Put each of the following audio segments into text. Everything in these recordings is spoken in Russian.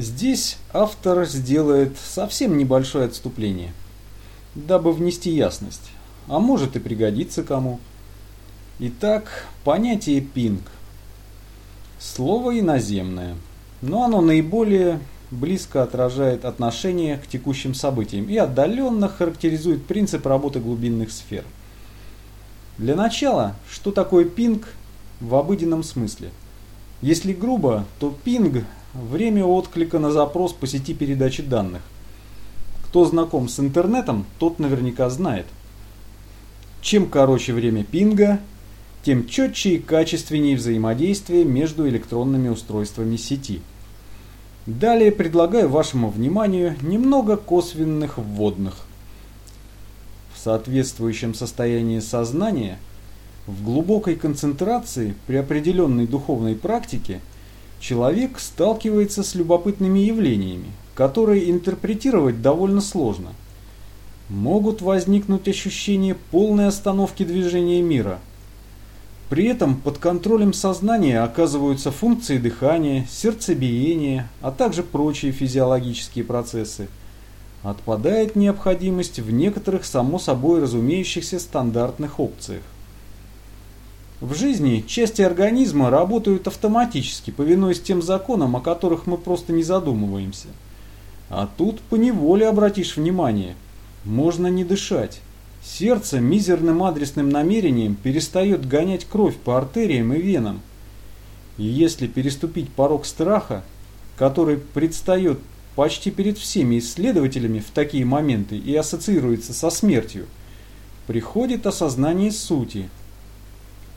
Здесь автор сделает совсем небольшое отступление, дабы внести ясность, а может и пригодится кому. Итак, понятие пинг. Слово иноземное, но оно наиболее близко отражает отношение к текущим событиям и отдаленно характеризует принцип работы глубинных сфер. Для начала, что такое пинг в обыденном смысле? Если грубо, то пинг – время отклика на запрос по сети передачи данных. Кто знаком с интернетом, тот наверняка знает. Чем короче время пинга, тем четче и качественнее взаимодействие между электронными устройствами сети. Далее предлагаю вашему вниманию немного косвенных вводных. В соответствующем состоянии сознания, в глубокой концентрации при определенной духовной практике, человек сталкивается с любопытными явлениями, которые интерпретировать довольно сложно. Могут возникнуть ощущения полной остановки движения мира – при этом под контролем сознания оказываются функции дыхания, сердцебиения, а также прочие физиологические процессы. Отпадает необходимость в некоторых само собой разумеющихся стандартных опциях. В жизни части организма работают автоматически, повинуясь тем законам, о которых мы просто не задумываемся. А тут поневоле обратишь внимание, можно не дышать. Сердце мизерным адресным намерением перестает гонять кровь по артериям и венам. И если переступить порог страха, который предстает почти перед всеми исследователями в такие моменты и ассоциируется со смертью, приходит осознание сути.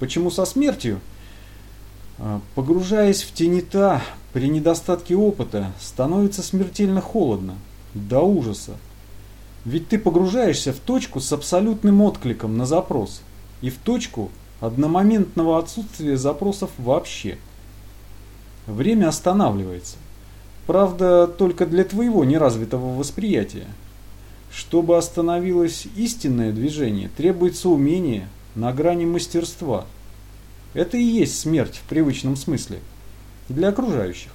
Почему со смертью? А, погружаясь в тенета при недостатке опыта, становится смертельно холодно, до ужаса. Ведь ты погружаешься в точку с абсолютным откликом на запрос и в точку одномоментного отсутствия запросов вообще. Время останавливается. Правда, только для твоего неразвитого восприятия. Чтобы остановилось истинное движение, требуется умение на грани мастерства. Это и есть смерть в привычном смысле. Для окружающих.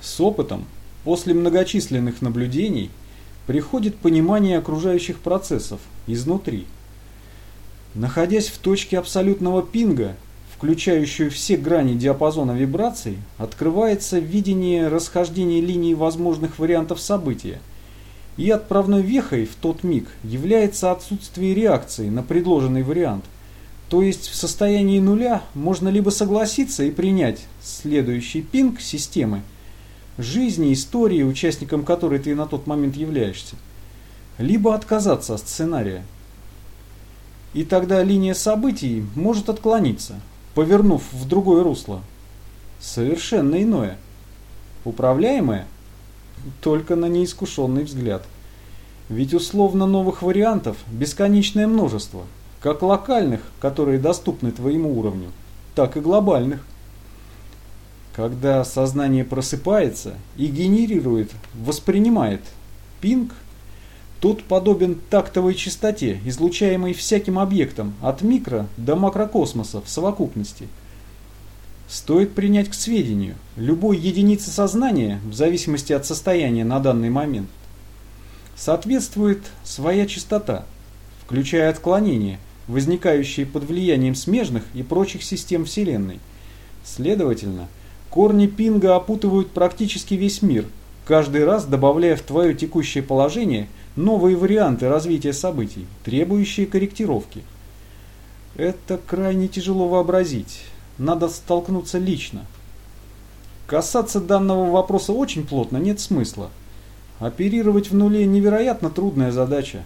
С опытом, после многочисленных наблюдений – приходит понимание окружающих процессов изнутри. Находясь в точке абсолютного пинга, включающую все грани диапазона вибраций, открывается видение расхождения линий возможных вариантов события. И отправной вехой в тот миг является отсутствие реакции на предложенный вариант. То есть в состоянии нуля можно либо согласиться и принять следующий пинг системы, жизни, истории, участником которой ты на тот момент являешься, либо отказаться от сценария. И тогда линия событий может отклониться, повернув в другое русло. Совершенно иное. Управляемое? Только на неискушенный взгляд. Ведь условно новых вариантов бесконечное множество, как локальных, которые доступны твоему уровню, так и глобальных. Когда сознание просыпается и генерирует, воспринимает пинг, тот подобен тактовой частоте, излучаемой всяким объектом от микро до макрокосмоса в совокупности. Стоит принять к сведению, любой единице сознания, в зависимости от состояния на данный момент, соответствует своя частота, включая отклонения, возникающие под влиянием смежных и прочих систем Вселенной. Следовательно, Корни пинга опутывают практически весь мир, каждый раз добавляя в твое текущее положение новые варианты развития событий, требующие корректировки. Это крайне тяжело вообразить, надо столкнуться лично. Касаться данного вопроса очень плотно нет смысла. Оперировать в нуле невероятно трудная задача.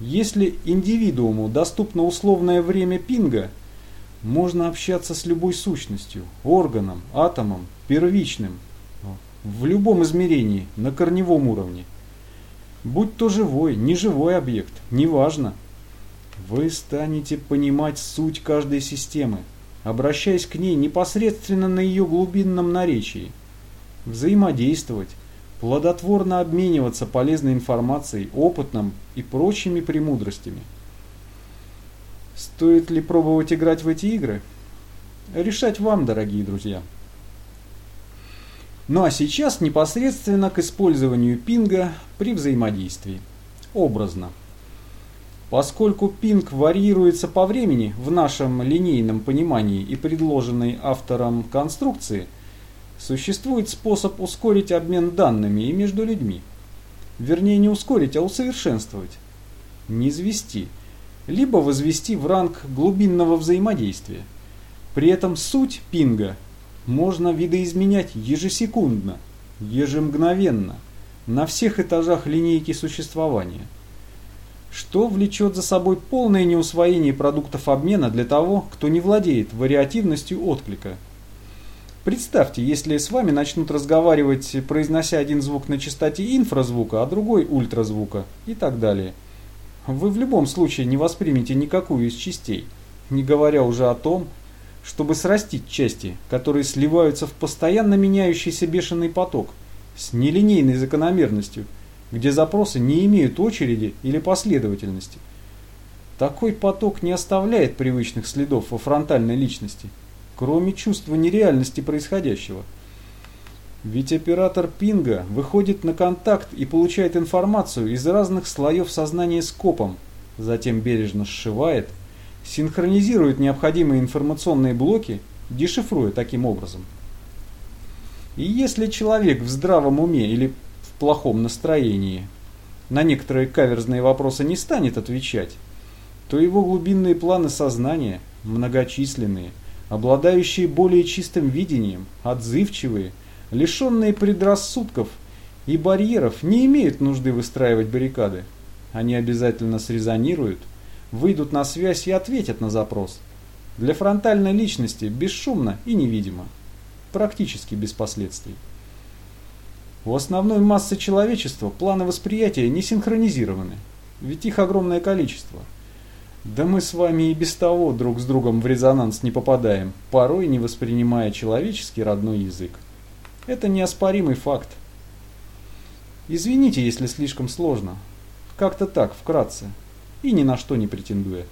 Если индивидууму доступно условное время пинга – можно общаться с любой сущностью, органом, атомом, первичным, в любом измерении, на корневом уровне. Будь то живой, неживой объект, неважно. Вы станете понимать суть каждой системы, обращаясь к ней непосредственно на ее глубинном наречии. Взаимодействовать, плодотворно обмениваться полезной информацией, опытом и прочими премудростями – Стоит ли пробовать играть в эти игры? Решать вам, дорогие друзья. Ну а сейчас непосредственно к использованию пинга при взаимодействии. Образно. Поскольку пинг варьируется по времени в нашем линейном понимании и предложенной автором конструкции, существует способ ускорить обмен данными и между людьми. Вернее, не ускорить, а усовершенствовать. Не извести, либо возвести в ранг глубинного взаимодействия. При этом суть пинга можно видоизменять ежесекундно, ежемгновенно, на всех этажах линейки существования – что влечет за собой полное неусвоение продуктов обмена для того, кто не владеет вариативностью отклика. Представьте, если с вами начнут разговаривать, произнося один звук на частоте инфразвука, а другой ультразвука и так далее. Вы в любом случае не воспримете никакую из частей, не говоря уже о том, чтобы срастить части, которые сливаются в постоянно меняющийся бешеный поток с нелинейной закономерностью – где запросы не имеют очереди или последовательности. Такой поток не оставляет привычных следов во фронтальной личности, кроме чувства нереальности происходящего. Ведь оператор пинга выходит на контакт и получает информацию из разных слоев сознания скопом, затем бережно сшивает, синхронизирует необходимые информационные блоки, дешифруя таким образом. И если человек в здравом уме или плохом настроении, на некоторые каверзные вопросы не станет отвечать, то его глубинные планы сознания, многочисленные, обладающие более чистым видением, отзывчивые, лишенные предрассудков и барьеров, не имеют нужды выстраивать баррикады. Они обязательно срезонируют, выйдут на связь и ответят на запрос. Для фронтальной личности бесшумно и невидимо, практически без последствий. У основной массы человечества планы восприятия не синхронизированы, ведь их огромное количество. Да мы с вами и без того друг с другом в резонанс не попадаем, порой не воспринимая человеческий родной язык. Это неоспоримый факт. Извините, если слишком сложно. Как-то так, вкратце. И ни на что не претендуя.